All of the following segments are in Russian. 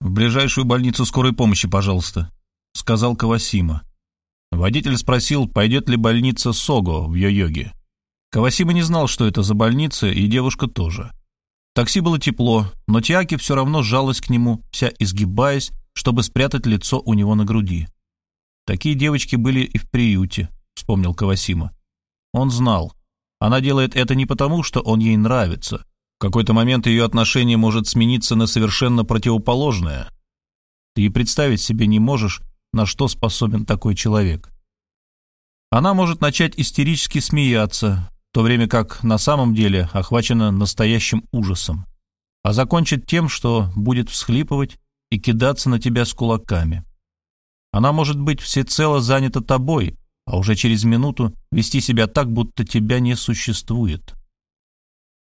в ближайшую больницу скорой помощи, пожалуйста», — сказал Кавасима. Водитель спросил, пойдет ли больница Сого в Йо-Йоге. Кавасима не знал, что это за больница, и девушка тоже. такси было тепло, но Тиаки все равно сжалась к нему, вся изгибаясь, чтобы спрятать лицо у него на груди. Такие девочки были и в приюте, вспомнил Кавасима. Он знал. Она делает это не потому, что он ей нравится. В какой-то момент ее отношение может смениться на совершенно противоположное. Ты и представить себе не можешь, на что способен такой человек. Она может начать истерически смеяться, в то время как на самом деле охвачена настоящим ужасом, а закончит тем, что будет всхлипывать и кидаться на тебя с кулаками. Она может быть всецело занята тобой, а уже через минуту вести себя так, будто тебя не существует.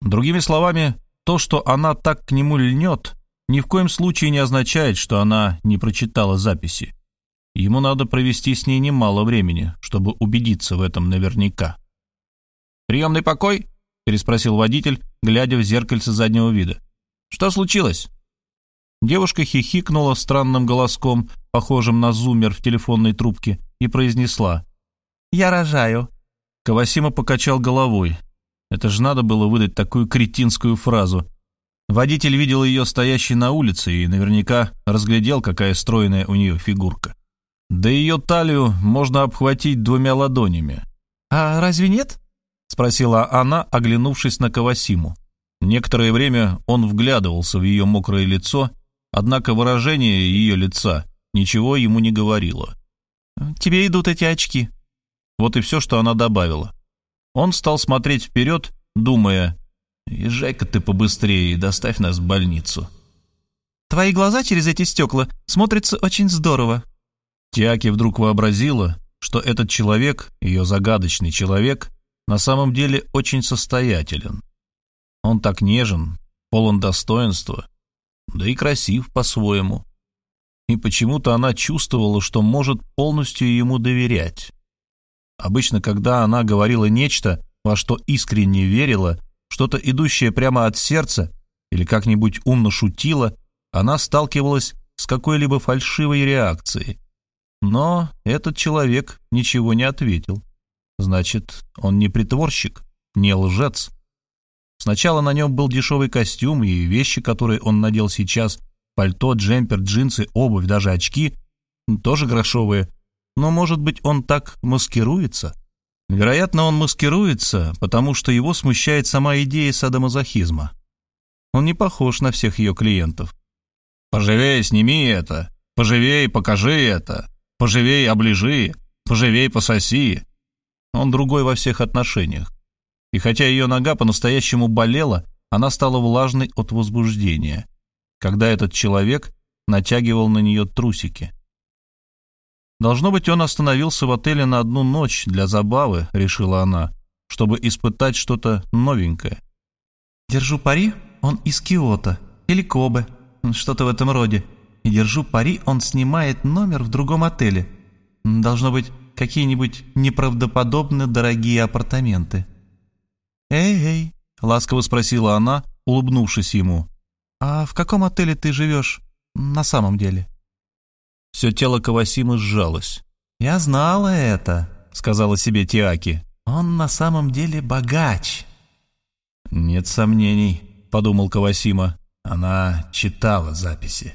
Другими словами, то, что она так к нему льнет, ни в коем случае не означает, что она не прочитала записи. Ему надо провести с ней немало времени, чтобы убедиться в этом наверняка. «Приемный покой?» – переспросил водитель, глядя в зеркальце заднего вида. «Что случилось?» Девушка хихикнула странным голоском, похожим на зумер в телефонной трубке, и произнесла «Я рожаю». Кавасима покачал головой. Это же надо было выдать такую кретинскую фразу. Водитель видел ее стоящей на улице и наверняка разглядел, какая стройная у нее фигурка. Да ее талию можно обхватить двумя ладонями. «А разве нет?» — спросила она, оглянувшись на Кавасиму. Некоторое время он вглядывался в ее мокрое лицо, однако выражение ее лица ничего ему не говорило. «Тебе идут эти очки». Вот и все, что она добавила. Он стал смотреть вперед, думая, «Езжай-ка ты побыстрее и доставь нас в больницу». «Твои глаза через эти стекла смотрятся очень здорово», Тиаки вдруг вообразила, что этот человек, ее загадочный человек, на самом деле очень состоятелен. Он так нежен, полон достоинства, да и красив по-своему. И почему-то она чувствовала, что может полностью ему доверять. Обычно, когда она говорила нечто, во что искренне верила, что-то идущее прямо от сердца, или как-нибудь умно шутила, она сталкивалась с какой-либо фальшивой реакцией. Но этот человек ничего не ответил. Значит, он не притворщик, не лжец. Сначала на нем был дешевый костюм и вещи, которые он надел сейчас, пальто, джемпер, джинсы, обувь, даже очки, тоже грошовые. Но, может быть, он так маскируется? Вероятно, он маскируется, потому что его смущает сама идея садомазохизма. Он не похож на всех ее клиентов. «Поживей, сними это! Поживей, покажи это!» Поживей, оближи, поживей, пососи. Он другой во всех отношениях. И хотя ее нога по-настоящему болела, она стала влажной от возбуждения, когда этот человек натягивал на нее трусики. Должно быть, он остановился в отеле на одну ночь для забавы, решила она, чтобы испытать что-то новенькое. «Держу пари, он из Киота или Кобе, что-то в этом роде», и держу пари, он снимает номер в другом отеле. Должно быть, какие-нибудь неправдоподобно дорогие апартаменты. «Эй-эй», — ласково спросила она, улыбнувшись ему, «а в каком отеле ты живешь на самом деле?» Все тело Кавасимы сжалось. «Я знала это», — сказала себе Тиаки. «Он на самом деле богач». «Нет сомнений», — подумал Кавасима. Она читала записи.